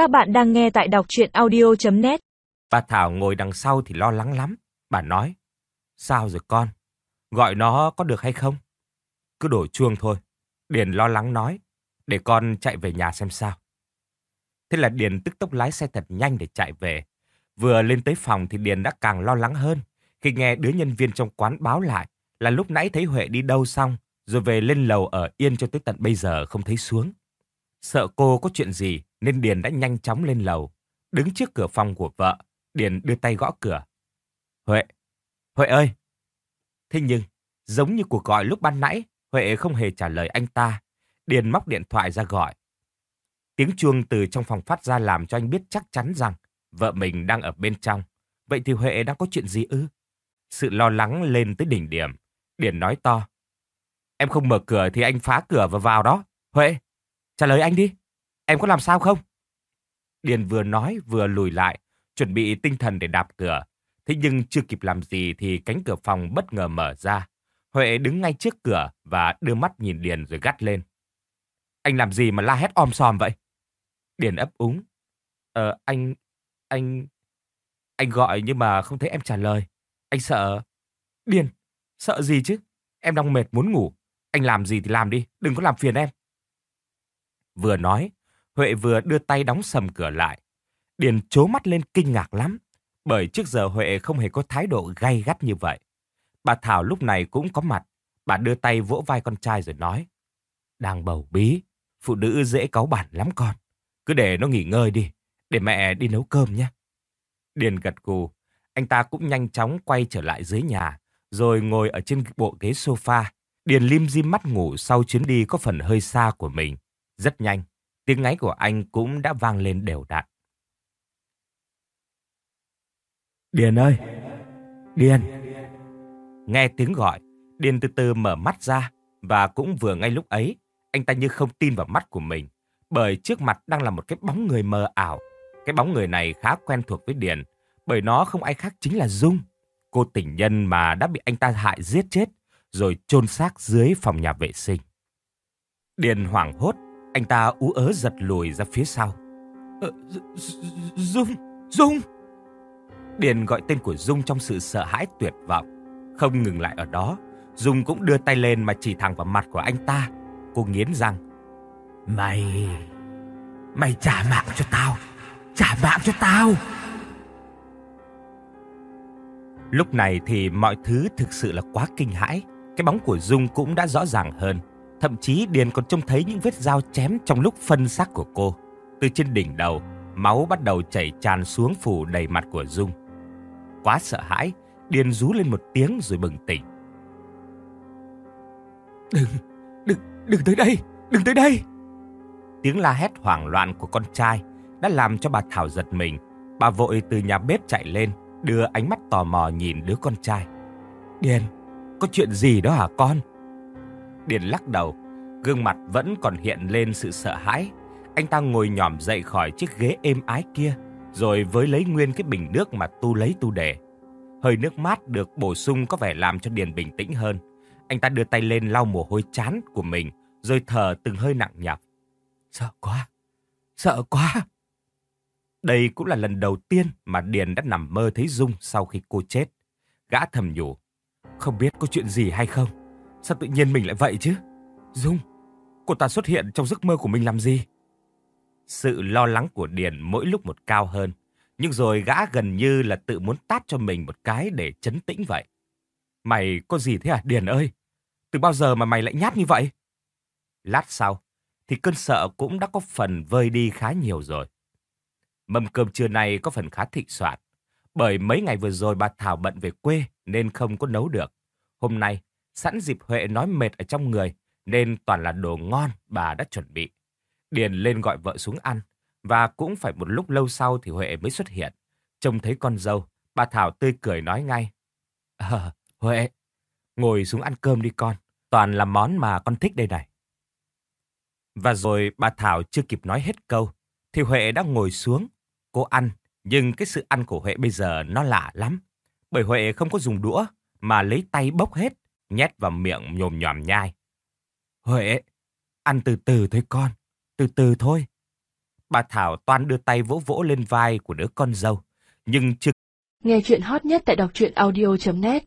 Các bạn đang nghe tại đọc chuyện audio.net Bà Thảo ngồi đằng sau thì lo lắng lắm. Bà nói, sao rồi con? Gọi nó có được hay không? Cứ đổi chuông thôi. Điền lo lắng nói, để con chạy về nhà xem sao. Thế là Điền tức tốc lái xe thật nhanh để chạy về. Vừa lên tới phòng thì Điền đã càng lo lắng hơn khi nghe đứa nhân viên trong quán báo lại là lúc nãy thấy Huệ đi đâu xong rồi về lên lầu ở yên cho tới tận bây giờ không thấy xuống. Sợ cô có chuyện gì nên Điền đã nhanh chóng lên lầu. Đứng trước cửa phòng của vợ, Điền đưa tay gõ cửa. Huệ, Huệ ơi! Thế nhưng, giống như cuộc gọi lúc ban nãy, Huệ không hề trả lời anh ta. Điền móc điện thoại ra gọi. Tiếng chuông từ trong phòng phát ra làm cho anh biết chắc chắn rằng vợ mình đang ở bên trong. Vậy thì Huệ đang có chuyện gì ư? Sự lo lắng lên tới đỉnh điểm. Điền nói to. Em không mở cửa thì anh phá cửa và vào đó. Huệ, trả lời anh đi. Em có làm sao không? Điền vừa nói vừa lùi lại, chuẩn bị tinh thần để đạp cửa. Thế nhưng chưa kịp làm gì thì cánh cửa phòng bất ngờ mở ra. Huệ đứng ngay trước cửa và đưa mắt nhìn Điền rồi gắt lên. Anh làm gì mà la hét om sòm vậy? Điền ấp úng. Ờ, anh... anh... Anh gọi nhưng mà không thấy em trả lời. Anh sợ... Điền, sợ gì chứ? Em đang mệt muốn ngủ. Anh làm gì thì làm đi, đừng có làm phiền em. Vừa nói, Huệ vừa đưa tay đóng sầm cửa lại. Điền chố mắt lên kinh ngạc lắm, bởi trước giờ Huệ không hề có thái độ gay gắt như vậy. Bà Thảo lúc này cũng có mặt, bà đưa tay vỗ vai con trai rồi nói. Đang bầu bí, phụ nữ dễ cáu bản lắm con. Cứ để nó nghỉ ngơi đi, để mẹ đi nấu cơm nhé. Điền gật gù, anh ta cũng nhanh chóng quay trở lại dưới nhà, rồi ngồi ở trên bộ ghế sofa. Điền lim dim mắt ngủ sau chuyến đi có phần hơi xa của mình. Rất nhanh, tiếng ngáy của anh cũng đã vang lên đều đặn. Điền ơi! Điền! Nghe tiếng gọi, Điền từ từ mở mắt ra và cũng vừa ngay lúc ấy, anh ta như không tin vào mắt của mình. Bởi trước mặt đang là một cái bóng người mờ ảo. Cái bóng người này khá quen thuộc với Điền, bởi nó không ai khác chính là Dung, cô tình nhân mà đã bị anh ta hại giết chết, rồi chôn xác dưới phòng nhà vệ sinh. Điền hoảng hốt, anh ta ú ớ giật lùi ra phía sau. Ờ, Dung, Dung! Điền gọi tên của Dung trong sự sợ hãi tuyệt vọng. Không ngừng lại ở đó, Dung cũng đưa tay lên mà chỉ thẳng vào mặt của anh ta. Cô nghiến răng. Mày... Mày trả mạng cho tao! Trả mạng cho tao! Lúc này thì mọi thứ thực sự là quá kinh hãi. Cái bóng của Dung cũng đã rõ ràng hơn. Thậm chí Điền còn trông thấy những vết dao chém trong lúc phân xác của cô. Từ trên đỉnh đầu, máu bắt đầu chảy tràn xuống phủ đầy mặt của Dung. Quá sợ hãi, Điền rú lên một tiếng rồi bừng tỉnh. Đừng, đừng, đừng tới đây, đừng tới đây. Tiếng la hét hoảng loạn của con trai đã làm cho bà Thảo giật mình. Bà vội từ nhà bếp chạy lên, đưa ánh mắt tò mò nhìn đứa con trai. Điền, có chuyện gì đó hả con? Điền lắc đầu, gương mặt vẫn còn hiện lên sự sợ hãi. Anh ta ngồi nhòm dậy khỏi chiếc ghế êm ái kia, rồi với lấy nguyên cái bình nước mà tu lấy tu để. Hơi nước mát được bổ sung có vẻ làm cho Điền bình tĩnh hơn. Anh ta đưa tay lên lau mồ hôi chán của mình, rồi thở từng hơi nặng nhọc. Sợ quá, sợ quá. Đây cũng là lần đầu tiên mà Điền đã nằm mơ thấy Dung sau khi cô chết. Gã thầm nhủ, không biết có chuyện gì hay không. Sao tự nhiên mình lại vậy chứ? Dung, cô ta xuất hiện trong giấc mơ của mình làm gì? Sự lo lắng của Điền mỗi lúc một cao hơn. Nhưng rồi gã gần như là tự muốn tát cho mình một cái để chấn tĩnh vậy. Mày có gì thế à Điền ơi? Từ bao giờ mà mày lại nhát như vậy? Lát sau, thì cơn sợ cũng đã có phần vơi đi khá nhiều rồi. Mâm cơm trưa nay có phần khá thịnh soạn. Bởi mấy ngày vừa rồi bà Thảo bận về quê nên không có nấu được. Hôm nay, sẵn dịp Huệ nói mệt ở trong người nên toàn là đồ ngon bà đã chuẩn bị. Điền lên gọi vợ xuống ăn và cũng phải một lúc lâu sau thì Huệ mới xuất hiện. Trông thấy con dâu, bà Thảo tươi cười nói ngay. Ờ, Huệ, ngồi xuống ăn cơm đi con. Toàn là món mà con thích đây này. Và rồi bà Thảo chưa kịp nói hết câu, thì Huệ đã ngồi xuống. Cô ăn, nhưng cái sự ăn của Huệ bây giờ nó lạ lắm. Bởi Huệ không có dùng đũa, mà lấy tay bốc hết, nhét vào miệng nhồm nhòm nhai. Huệ, ăn từ từ thôi con, từ từ thôi. bà Thảo toan đưa tay vỗ vỗ lên vai của đứa con dâu, nhưng chưa Nghe chuyện hot nhất tại đọc truyện audio.net